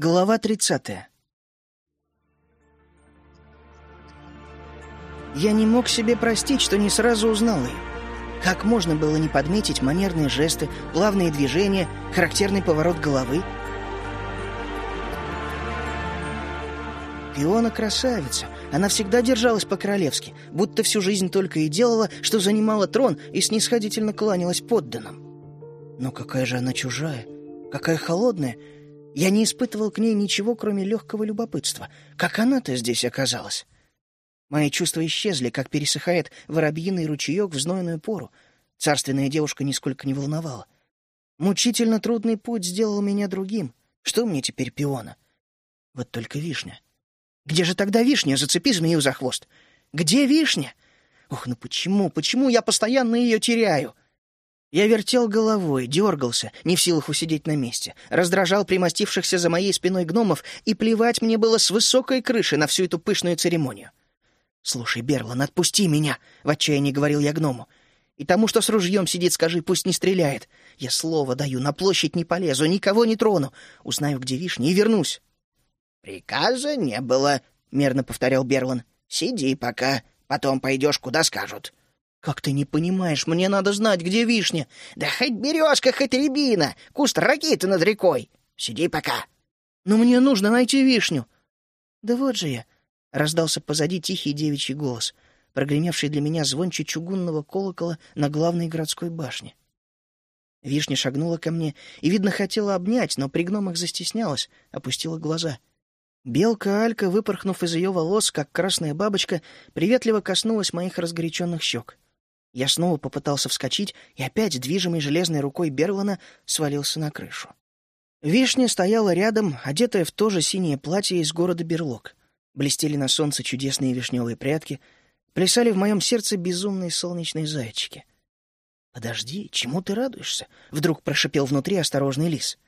Глава 30. Я не мог себе простить, что не сразу узнал ее. Как можно было не подметить манерные жесты, плавные движения, характерный поворот головы? Пиона красавица. Она всегда держалась по-королевски, будто всю жизнь только и делала, что занимала трон и снисходительно кланялась подданным. Но какая же она чужая, какая холодная — я не испытывал к ней ничего, кроме легкого любопытства. Как она-то здесь оказалась? Мои чувства исчезли, как пересыхает воробьиный ручеек в знойную пору. Царственная девушка нисколько не волновала. Мучительно трудный путь сделал меня другим. Что мне теперь пиона? Вот только вишня. Где же тогда вишня? Зацепи змею за хвост. Где вишня? Ох, ну почему, почему я постоянно ее теряю? Я вертел головой, дергался, не в силах усидеть на месте, раздражал примостившихся за моей спиной гномов, и плевать мне было с высокой крыши на всю эту пышную церемонию. «Слушай, Берлан, отпусти меня!» — в отчаянии говорил я гному. «И тому, что с ружьем сидит, скажи, пусть не стреляет. Я слово даю, на площадь не полезу, никого не трону. Узнаю, где вишня, и вернусь». «Приказа не было», — мерно повторял Берлан. «Сиди пока, потом пойдешь, куда скажут». «Как ты не понимаешь, мне надо знать, где вишня!» «Да хоть березка, хоть рябина! Куст ракиты над рекой! Сиди пока!» «Но мне нужно найти вишню!» «Да вот же я!» — раздался позади тихий девичий голос, прогремевший для меня звонче чугунного колокола на главной городской башне. Вишня шагнула ко мне и, видно, хотела обнять, но при гномах застеснялась, опустила глаза. Белка Алька, выпорхнув из ее волос, как красная бабочка, приветливо коснулась моих разгоряченных щек. Я снова попытался вскочить и опять, движимой железной рукой Берлана, свалился на крышу. Вишня стояла рядом, одетая в то же синее платье из города Берлог. Блестели на солнце чудесные вишневые прятки, плясали в моем сердце безумные солнечные зайчики. «Подожди, чему ты радуешься?» — вдруг прошипел внутри осторожный лис.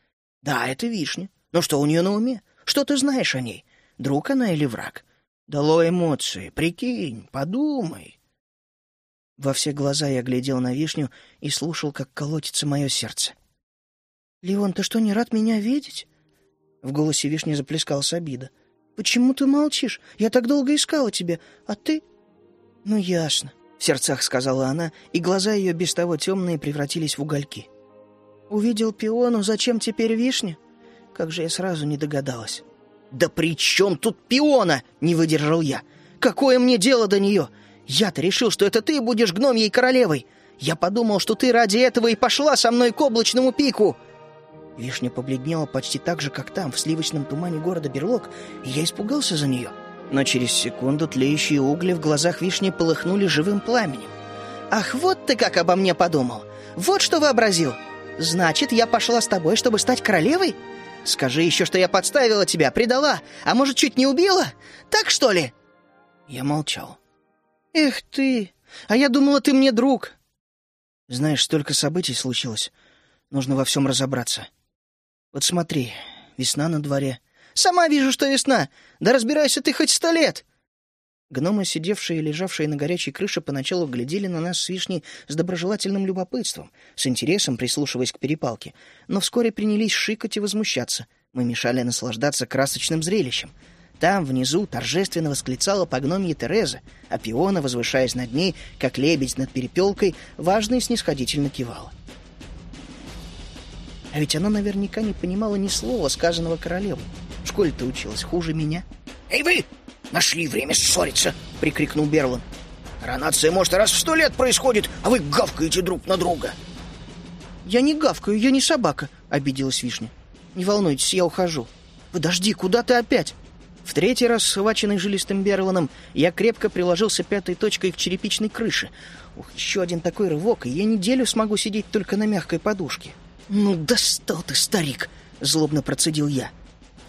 «Да, это вишня. Но что у нее на уме? Что ты знаешь о ней? Друг она или враг? Дало эмоции. Прикинь, подумай». Во все глаза я глядел на вишню и слушал, как колотится мое сердце. «Леон, ты что, не рад меня видеть?» В голосе вишни заплескалась обида. «Почему ты молчишь? Я так долго искала тебя, а ты...» «Ну, ясно», — в сердцах сказала она, и глаза ее без того темные превратились в угольки. «Увидел пиону, зачем теперь вишня? Как же я сразу не догадалась». «Да при чем тут пиона?» — не выдержал я. «Какое мне дело до нее? Я-то решил, что это ты будешь гномьей королевой. Я подумал, что ты ради этого и пошла со мной к облачному пику. Вишня побледнела почти так же, как там, в сливочном тумане города Берлог, и я испугался за нее. Но через секунду тлеющие угли в глазах вишни полыхнули живым пламенем. «Ах, вот ты как обо мне подумал! Вот что вообразил! Значит, я пошла с тобой, чтобы стать королевой? Скажи еще, что я подставила тебя, предала, а может, чуть не убила? Так что ли?» Я молчал. «Эх ты! А я думала, ты мне друг!» «Знаешь, столько событий случилось. Нужно во всем разобраться. Вот смотри, весна на дворе». «Сама вижу, что весна! Да разбирайся ты хоть сто лет!» Гномы, сидевшие и лежавшие на горячей крыше, поначалу глядели на нас с вишней с доброжелательным любопытством, с интересом прислушиваясь к перепалке, но вскоре принялись шикать и возмущаться. Мы мешали наслаждаться красочным зрелищем — там, внизу, торжественно восклицала по гномье Тереза, а пиона, возвышаясь над ней, как лебедь над перепелкой, важно и снисходительно кивала. А ведь она наверняка не понимала ни слова, сказанного королевой. В школе-то училась хуже меня. «Эй вы! Нашли время ссориться!» — прикрикнул Берлан. «Коронация, может, раз в сто лет происходит, а вы гавкаете друг на друга!» «Я не гавкаю, я не собака!» — обиделась Вишня. «Не волнуйтесь, я ухожу». «Подожди, куда ты опять?» В третий раз, схваченный жилистым Берланом, я крепко приложился пятой точкой к черепичной крыше. Ух, еще один такой рывок, и я неделю смогу сидеть только на мягкой подушке. «Ну, достал ты, старик!» — злобно процедил я.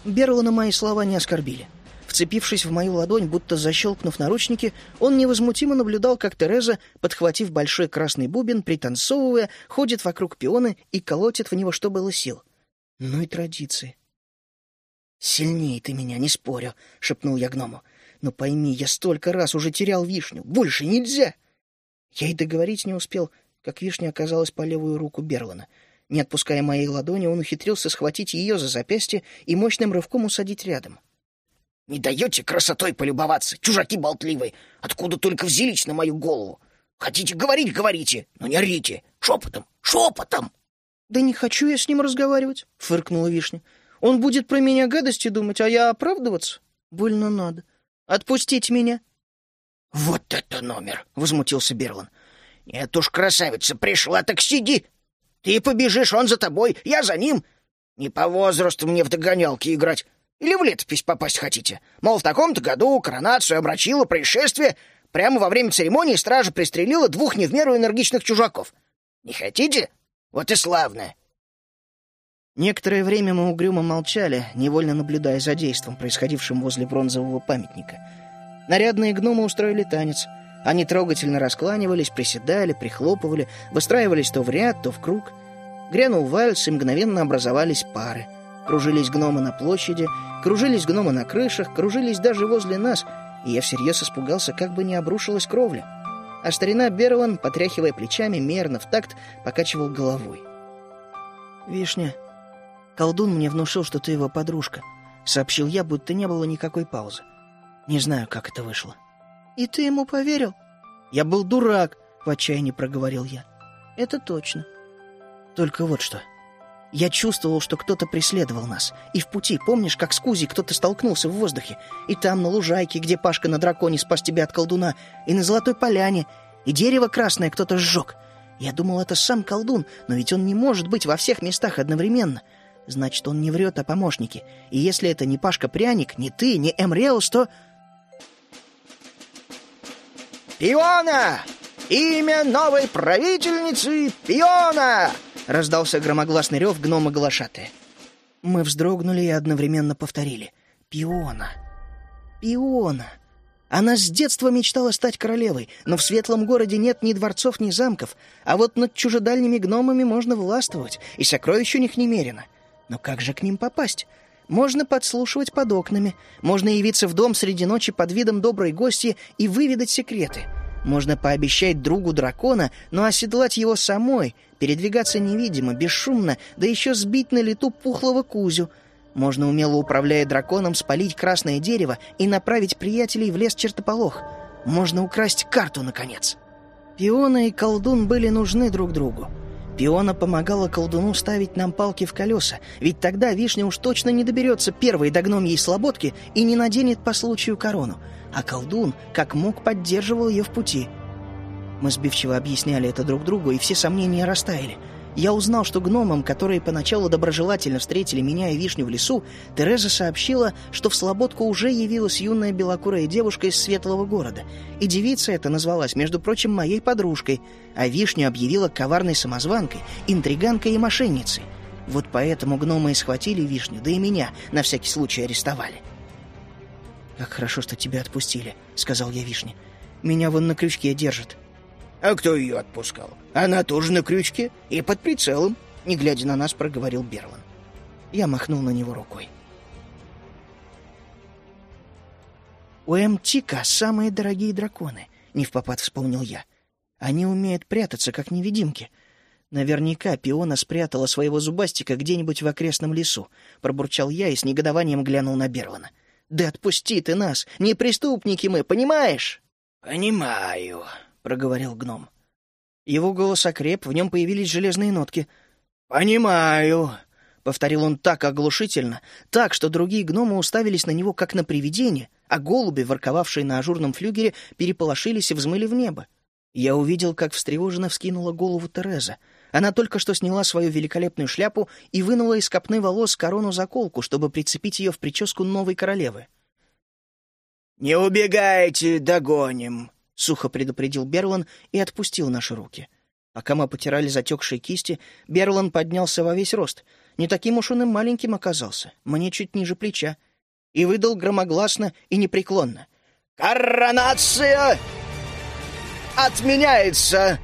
Берлана мои слова не оскорбили. Вцепившись в мою ладонь, будто защелкнув наручники, он невозмутимо наблюдал, как Тереза, подхватив большой красный бубен, пританцовывая, ходит вокруг пиона и колотит в него, что было сил. Ну и традиции. «Сильнее ты меня, не спорю», — шепнул я гному. «Но пойми, я столько раз уже терял вишню. Больше нельзя!» Я и договорить не успел, как вишня оказалась по левую руку Берлана. Не отпуская моей ладони, он ухитрился схватить ее за запястье и мощным рывком усадить рядом. «Не даете красотой полюбоваться, чужаки болтливые! Откуда только взялись на мою голову? Хотите говорить — говорите, но не орите! Шепотом, шепотом!» «Да не хочу я с ним разговаривать», — фыркнула Вишня. «Он будет про меня гадости думать, а я оправдываться? Больно надо. Отпустите меня». «Вот это номер!» — возмутился Берлан. «Нет уж, красавица, пришла, так сиди! Ты побежишь, он за тобой, я за ним! Не по возрасту мне в догонялки играть. Или в летопись попасть хотите? Мол, в таком-то году коронацию обрачила происшествие, прямо во время церемонии стража пристрелила двух не в меру энергичных чужаков. Не хотите? Вот и славно!» Некоторое время мы угрюмо молчали, невольно наблюдая за действом, происходившим возле бронзового памятника. Нарядные гномы устроили танец. Они трогательно раскланивались, приседали, прихлопывали, выстраивались то в ряд, то в круг. Грянул вальс, и мгновенно образовались пары. Кружились гномы на площади, кружились гномы на крышах, кружились даже возле нас, и я всерьез испугался, как бы не обрушилась кровля. А старина Берлан, потряхивая плечами, мерно в такт покачивал головой. «Вишня, колдун мне внушил, что ты его подружка», — сообщил я, будто не было никакой паузы. Не знаю, как это вышло. «И ты ему поверил?» «Я был дурак», — в отчаянии проговорил я. «Это точно. Только вот что. Я чувствовал, что кто-то преследовал нас. И в пути, помнишь, как с Кузей кто-то столкнулся в воздухе? И там, на лужайке, где Пашка на драконе спас тебя от колдуна, и на Золотой Поляне, и дерево красное кто-то сжег. Я думал, это сам колдун, но ведь он не может быть во всех местах одновременно. Значит, он не врет о помощнике. И если это не Пашка Пряник, не ты, не Эмреус, то... «Пиона! Имя новой правительницы Пиона!» — раздался громогласный рев гнома глашатая. Мы вздрогнули и одновременно повторили. «Пиона! Пиона!» Она с детства мечтала стать королевой, но в светлом городе нет ни дворцов, ни замков, а вот над чужедальними гномами можно властвовать, и сокровищ у них немерено. Но как же к ним попасть? Можно подслушивать под окнами, можно явиться в дом среди ночи под видом доброй гости и выведать секреты. Можно пообещать другу дракона, но оседлать его самой, передвигаться невидимо, бесшумно, да еще сбить на лету пухлого кузю. Можно, умело управляя драконом, спалить красное дерево и направить приятелей в лес чертополох. Можно украсть карту, наконец. Пиона и колдун были нужны друг другу. Пиона помогала колдуну ставить нам палки в колеса, ведь тогда вишня уж точно не доберется первой до гномьей слободки и не наденет по случаю корону, а колдун как мог поддерживал ее в пути. Мы сбивчиво объясняли это друг другу, и все сомнения растаяли. Я узнал, что гномам, которые поначалу доброжелательно встретили меня и вишню в лесу, Тереза сообщила, что в Слободку уже явилась юная белокурая девушка из светлого города. И девица эта назвалась, между прочим, моей подружкой, а вишню объявила коварной самозванкой, интриганкой и мошенницей. Вот поэтому гномы и схватили вишню, да и меня на всякий случай арестовали. «Как хорошо, что тебя отпустили», — сказал я вишне. «Меня вон на крючке держат». «А кто ее отпускал? Она тоже на крючке и под прицелом», — не глядя на нас, проговорил Берлан. Я махнул на него рукой. «У Эмтика самые дорогие драконы», — не в попад вспомнил я. «Они умеют прятаться, как невидимки». Наверняка пиона спрятала своего зубастика где-нибудь в окрестном лесу, пробурчал я и с негодованием глянул на Берлана. «Да отпусти ты нас! Не преступники мы, понимаешь?» «Понимаю», — проговорил гном. Его голос окреп, в нем появились железные нотки. «Понимаю», — повторил он так оглушительно, так, что другие гномы уставились на него как на привидение, а голуби, ворковавшие на ажурном флюгере, переполошились и взмыли в небо. Я увидел, как встревоженно вскинула голову Тереза. Она только что сняла свою великолепную шляпу и вынула из копны волос корону-заколку, чтобы прицепить ее в прическу новой королевы. «Не убегайте, догоним!» — сухо предупредил Берлан и отпустил наши руки. Пока мы потирали затекшие кисти, Берлан поднялся во весь рост. Не таким уж он и маленьким оказался, мне чуть ниже плеча. И выдал громогласно и непреклонно. «Коронация отменяется!»